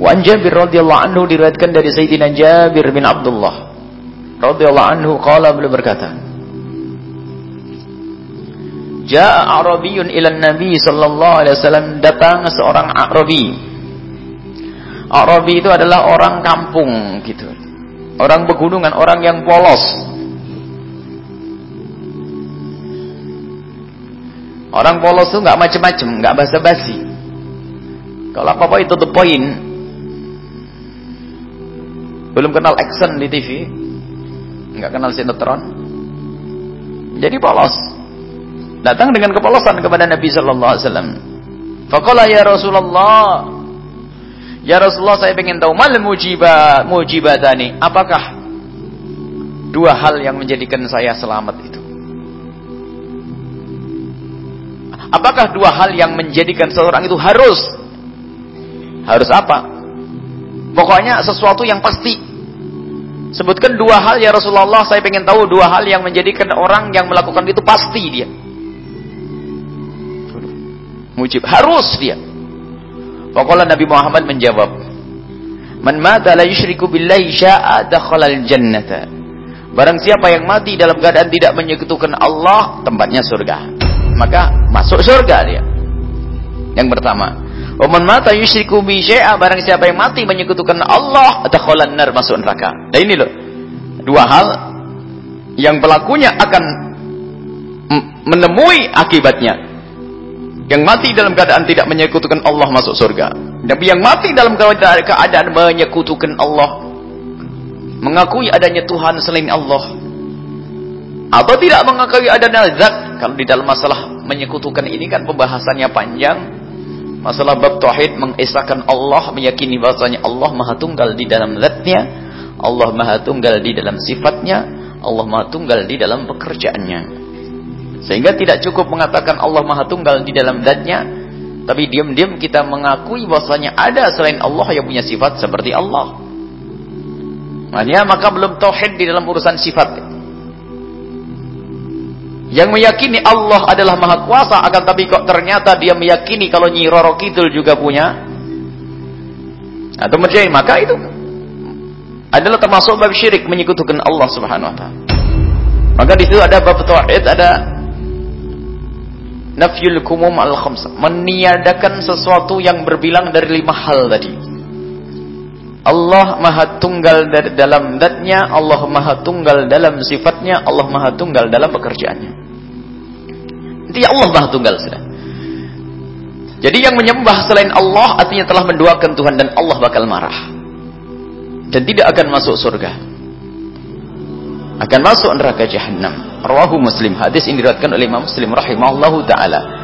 Wan Jabir radhiyallahu anhu diriwayatkan dari Sayyidina Jabir bin Abdullah radhiyallahu anhu qala beliau berkata Ja'a Arabiyun ila Nabi sallallahu alaihi wasallam datang seorang Arabi. Arabi itu adalah orang kampung gitu. Orang pegunungan, orang yang polos. Orang polos itu nggak macem-macem, nggak basa-basi. Kalau apa-apa itu the point. Belum kenal action di TV, nggak kenal sinetron. Jadi polos. Datang dengan kepolosan kepada Nabi sallallahu alaihi wasallam. Faqala ya Rasulullah, Ya Rasulullah saya ingin tahu mal mujibah mujibatani. Apakah dua hal yang menjadikan saya selamat itu? Apakah dua hal yang menjadikan seorang itu harus harus apa? Pokoknya sesuatu yang pasti. Sebutkan dua hal ya Rasulullah, saya ingin tahu dua hal yang menjadikan orang yang melakukan itu pasti dia. Mujib harus dia. Pokoknya Nabi Muhammad menjawab, "Man mata la yusyriku billahi sya'a dakhalal jannata." Barang siapa yang mati dalam keadaan tidak menyekutukan Allah, tempatnya surga maka masuk surga dia. Yang pertama, Oman mata yusyriku bi syai'a barang siapa yang mati menyekutukan Allah dakhalan nar masuk neraka. Dan ini loh. Dua hal yang pelakunya akan menemui akibatnya. Yang mati dalam keadaan tidak menyekutukan Allah masuk surga. Tapi yang mati dalam keadaan menyekutukan Allah mengakui adanya Tuhan selain Allah atau tidak mengakui adanya zat kalau di dalam masalah menyekutukan ini kan pembahasannya panjang masalah bab tauhid mengesahkan Allah meyakini bahwasanya Allah Maha Tunggal di dalam zatnya Allah Maha Tunggal di dalam sifatnya Allah Maha Tunggal di dalam pekerjaannya. Sehingga tidak cukup mengatakan Allah Maha Tunggal di dalam zatnya tapi diam-diam kita mengakui bahwasanya ada selain Allah yang punya sifat seperti Allah. Makanya maka belum tauhid di dalam urusan sifat yang meyakini Allah adalah maha kuasa akan tapi kok ternyata dia meyakini kalau Nyi Roro Kidul juga punya atau menjadi maka itu adalah termasuk bab syirik menyekutukan Allah Subhanahu wa taala. Maka di situ ada bab tauhid, ada nafyul kumum al khamsa, meniadakan sesuatu yang berbilang dari lima hal tadi. Allah maha tunggal dalam datnya, Allah maha tunggal dalam sifatnya, Allah maha tunggal dalam pekerjaannya. Intinya Allah maha tunggal sudah. Jadi yang menyembah selain Allah artinya telah menduakan Tuhan dan Allah bakal marah. Dan tidak akan masuk surga. Akan masuk neraka jahanam. Rawahu Muslim. Hadis ini diriwayatkan oleh Imam Muslim rahimahullahu taala.